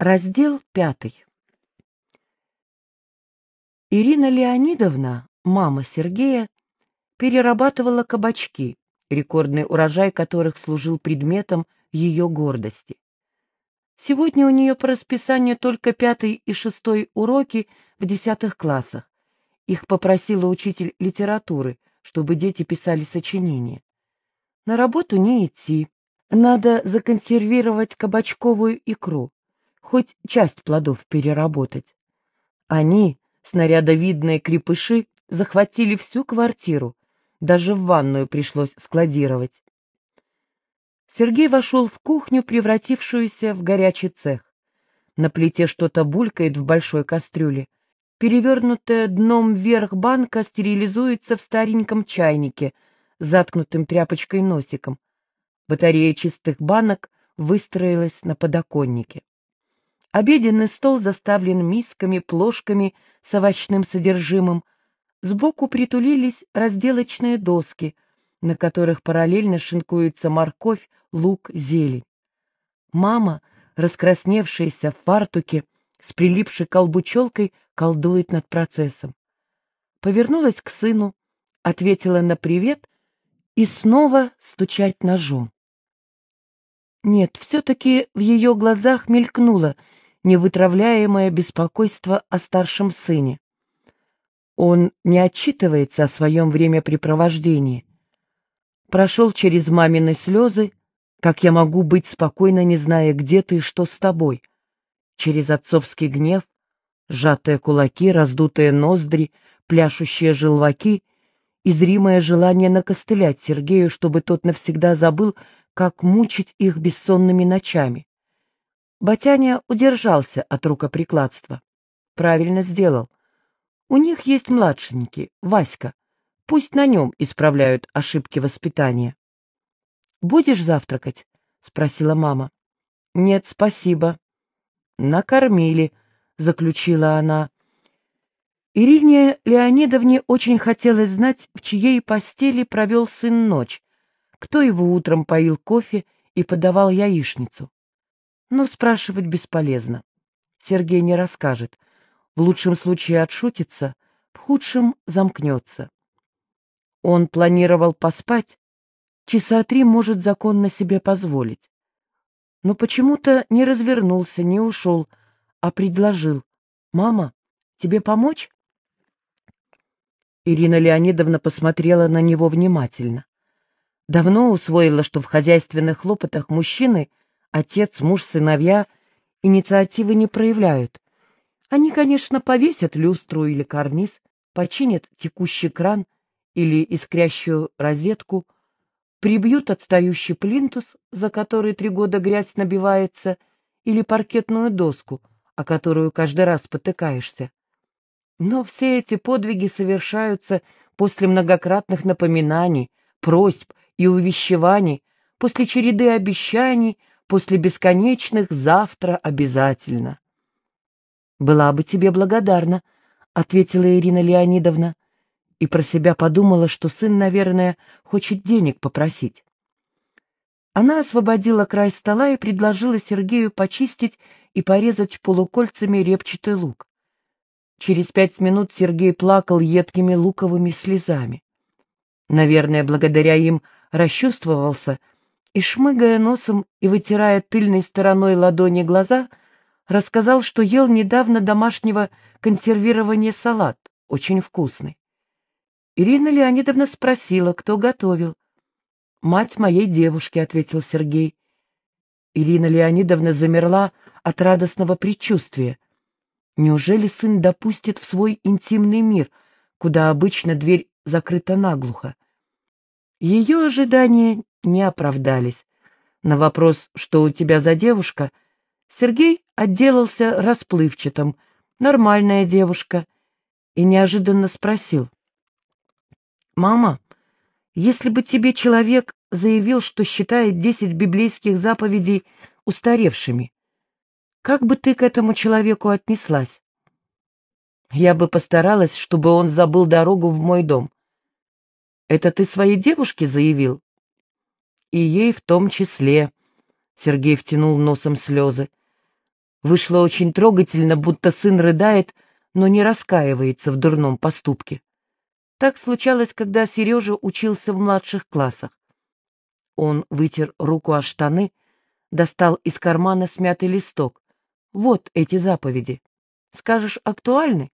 Раздел пятый. Ирина Леонидовна, мама Сергея, перерабатывала кабачки, рекордный урожай которых служил предметом ее гордости. Сегодня у нее по расписанию только пятый и шестой уроки в десятых классах. Их попросила учитель литературы, чтобы дети писали сочинения. На работу не идти. Надо законсервировать кабачковую икру хоть часть плодов переработать. Они, снарядовидные крепыши, захватили всю квартиру, даже в ванную пришлось складировать. Сергей вошел в кухню, превратившуюся в горячий цех. На плите что-то булькает в большой кастрюле. Перевернутая дном вверх банка стерилизуется в стареньком чайнике, заткнутым тряпочкой носиком. Батарея чистых банок выстроилась на подоконнике. Обеденный стол заставлен мисками, плошками с овощным содержимым. Сбоку притулились разделочные доски, на которых параллельно шинкуется морковь, лук, зелень. Мама, раскрасневшаяся в фартуке, с прилипшей колбу челкой, колдует над процессом. Повернулась к сыну, ответила на привет и снова стучать ножом. Нет, все-таки в ее глазах мелькнуло — невытравляемое беспокойство о старшем сыне. Он не отчитывается о своем времяпрепровождении. Прошел через мамины слезы, как я могу быть спокойно, не зная, где ты и что с тобой. Через отцовский гнев, сжатые кулаки, раздутые ноздри, пляшущие желваки и зримое желание накостылять Сергею, чтобы тот навсегда забыл, как мучить их бессонными ночами. Батяня удержался от рукоприкладства. Правильно сделал. У них есть младшенький, Васька. Пусть на нем исправляют ошибки воспитания. «Будешь завтракать?» — спросила мама. «Нет, спасибо». «Накормили», — заключила она. Ирине Леонидовне очень хотелось знать, в чьей постели провел сын ночь, кто его утром поил кофе и подавал яичницу. Но спрашивать бесполезно. Сергей не расскажет. В лучшем случае отшутится, в худшем замкнется. Он планировал поспать, часа три может законно себе позволить. Но почему-то не развернулся, не ушел, а предложил. «Мама, тебе помочь?» Ирина Леонидовна посмотрела на него внимательно. Давно усвоила, что в хозяйственных хлопотах мужчины — Отец, муж, сыновья инициативы не проявляют. Они, конечно, повесят люстру или карниз, починят текущий кран или искрящую розетку, прибьют отстающий плинтус, за который три года грязь набивается, или паркетную доску, о которую каждый раз потыкаешься. Но все эти подвиги совершаются после многократных напоминаний, просьб и увещеваний, после череды обещаний, после бесконечных «завтра обязательно». «Была бы тебе благодарна», — ответила Ирина Леонидовна, и про себя подумала, что сын, наверное, хочет денег попросить. Она освободила край стола и предложила Сергею почистить и порезать полукольцами репчатый лук. Через пять минут Сергей плакал едкими луковыми слезами. Наверное, благодаря им расчувствовался — и, шмыгая носом и вытирая тыльной стороной ладони глаза, рассказал, что ел недавно домашнего консервирования салат, очень вкусный. Ирина Леонидовна спросила, кто готовил. «Мать моей девушки», — ответил Сергей. Ирина Леонидовна замерла от радостного предчувствия. Неужели сын допустит в свой интимный мир, куда обычно дверь закрыта наглухо? Ее ожидания не оправдались. На вопрос, что у тебя за девушка, Сергей отделался расплывчатым, нормальная девушка, и неожиданно спросил. «Мама, если бы тебе человек заявил, что считает десять библейских заповедей устаревшими, как бы ты к этому человеку отнеслась?» «Я бы постаралась, чтобы он забыл дорогу в мой дом». «Это ты своей девушке заявил?» И ей в том числе. Сергей втянул носом слезы. Вышло очень трогательно, будто сын рыдает, но не раскаивается в дурном поступке. Так случалось, когда Сережа учился в младших классах. Он вытер руку о штаны, достал из кармана смятый листок. Вот эти заповеди. Скажешь, актуальны?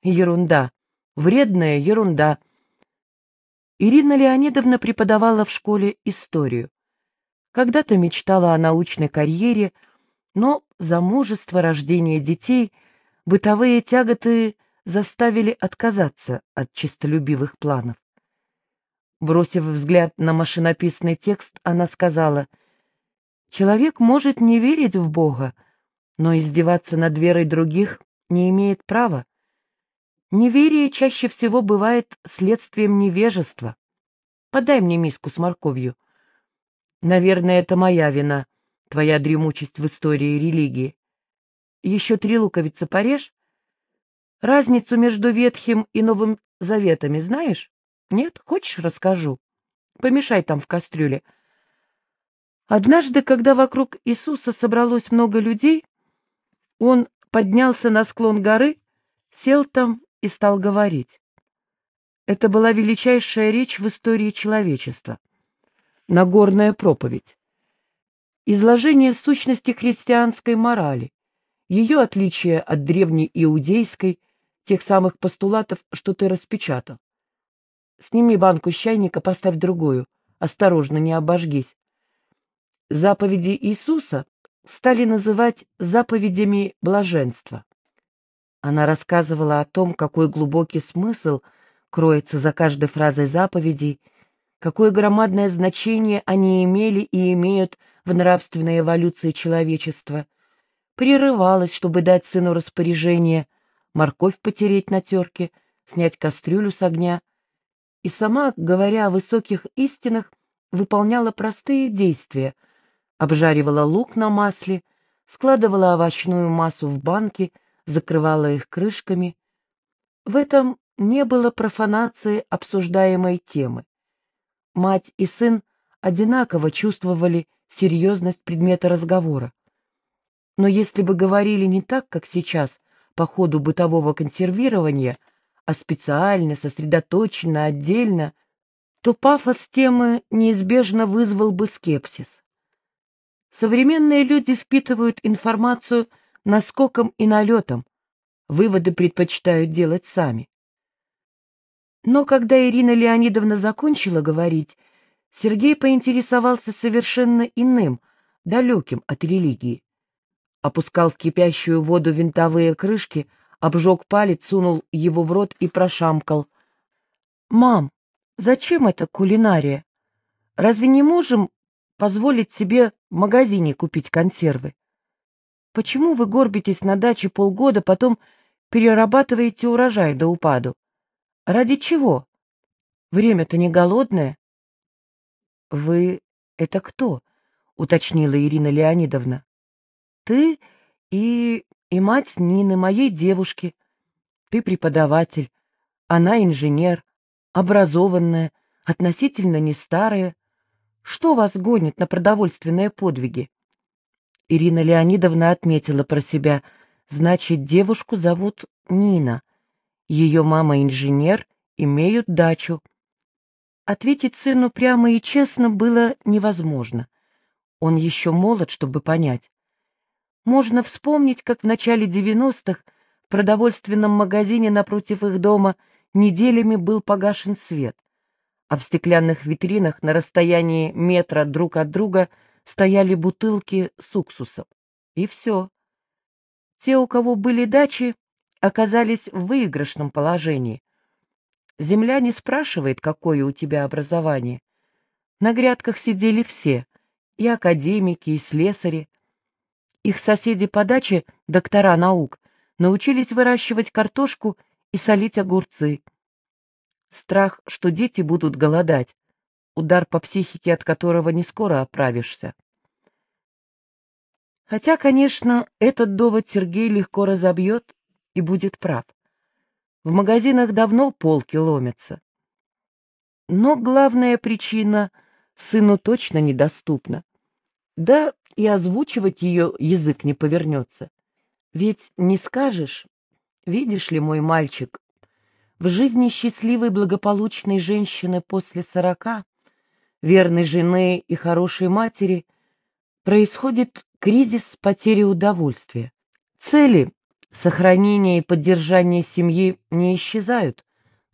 Ерунда. Вредная ерунда. Ирина Леонидовна преподавала в школе историю. Когда-то мечтала о научной карьере, но замужество, рождение детей, бытовые тяготы заставили отказаться от честолюбивых планов. Бросив взгляд на машинописный текст, она сказала, «Человек может не верить в Бога, но издеваться над верой других не имеет права. Неверие чаще всего бывает следствием невежества. Подай мне миску с морковью. Наверное, это моя вина, твоя дремучесть в истории религии. Еще три луковицы порежь. Разницу между Ветхим и Новым Заветами знаешь? Нет? Хочешь, расскажу? Помешай там в кастрюле. Однажды, когда вокруг Иисуса собралось много людей, он поднялся на склон горы, сел там и стал говорить. Это была величайшая речь в истории человечества. Нагорная проповедь. Изложение сущности христианской морали, ее отличие от древней иудейской, тех самых постулатов, что ты распечатал. Сними банку с чайника, поставь другую. Осторожно, не обожгись. Заповеди Иисуса стали называть заповедями блаженства. Она рассказывала о том, какой глубокий смысл кроется за каждой фразой заповедей, какое громадное значение они имели и имеют в нравственной эволюции человечества, прерывалась, чтобы дать сыну распоряжение морковь потереть на терке, снять кастрюлю с огня, и сама, говоря о высоких истинах, выполняла простые действия, обжаривала лук на масле, складывала овощную массу в банки, закрывала их крышками. В этом не было профанации обсуждаемой темы. Мать и сын одинаково чувствовали серьезность предмета разговора. Но если бы говорили не так, как сейчас, по ходу бытового консервирования, а специально, сосредоточенно, отдельно, то пафос темы неизбежно вызвал бы скепсис. Современные люди впитывают информацию наскоком и налетом, выводы предпочитают делать сами. Но когда Ирина Леонидовна закончила говорить, Сергей поинтересовался совершенно иным, далеким от религии. Опускал в кипящую воду винтовые крышки, обжег палец, сунул его в рот и прошамкал. «Мам, зачем это кулинария? Разве не можем позволить себе в магазине купить консервы? Почему вы горбитесь на даче полгода, потом перерабатываете урожай до упаду? Ради чего? Время-то не голодное. — Вы это кто? — уточнила Ирина Леонидовна. — Ты и и мать Нины, моей девушки. Ты преподаватель, она инженер, образованная, относительно не старая. Что вас гонит на продовольственные подвиги? Ирина Леонидовна отметила про себя. Значит, девушку зовут Нина. Ее мама инженер, имеют дачу. Ответить сыну прямо и честно было невозможно. Он еще молод, чтобы понять. Можно вспомнить, как в начале девяностых в продовольственном магазине напротив их дома неделями был погашен свет, а в стеклянных витринах на расстоянии метра друг от друга стояли бутылки с уксусом. И все. Те, у кого были дачи, оказались в выигрышном положении. Земля не спрашивает, какое у тебя образование. На грядках сидели все, и академики, и слесари, их соседи по даче, доктора наук, научились выращивать картошку и солить огурцы. Страх, что дети будут голодать, удар по психике, от которого не скоро оправишься. Хотя, конечно, этот довод Сергей легко разобьет и будет прав. В магазинах давно полки ломятся. Но главная причина сыну точно недоступна. Да и озвучивать ее язык не повернется. Ведь не скажешь, видишь ли, мой мальчик, в жизни счастливой благополучной женщины после сорока, верной жены и хорошей матери, происходит кризис потери удовольствия. Цели сохранения и поддержания семьи не исчезают,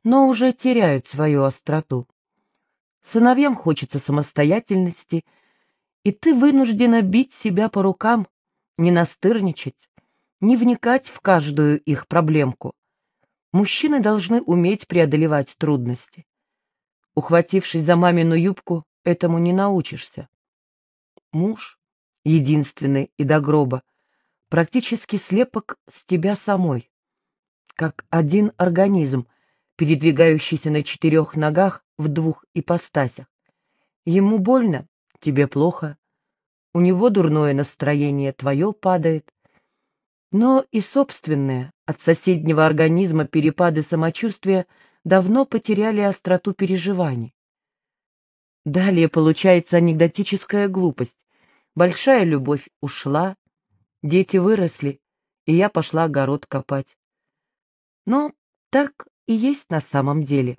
но уже теряют свою остроту. Сыновьям хочется самостоятельности, и ты вынуждена бить себя по рукам, не настырничать, не вникать в каждую их проблемку. Мужчины должны уметь преодолевать трудности. Ухватившись за мамину юбку, этому не научишься. Муж, единственный и до гроба, практически слепок с тебя самой, как один организм, передвигающийся на четырех ногах в двух ипостасях. Ему больно, тебе плохо, у него дурное настроение, твое падает, но и собственные от соседнего организма перепады самочувствия давно потеряли остроту переживаний. Далее получается анекдотическая глупость. Большая любовь ушла, дети выросли, и я пошла огород копать. Но так и есть на самом деле.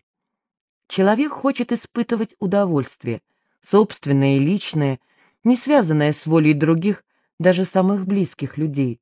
Человек хочет испытывать удовольствие, собственное и личное, не связанное с волей других, даже самых близких людей.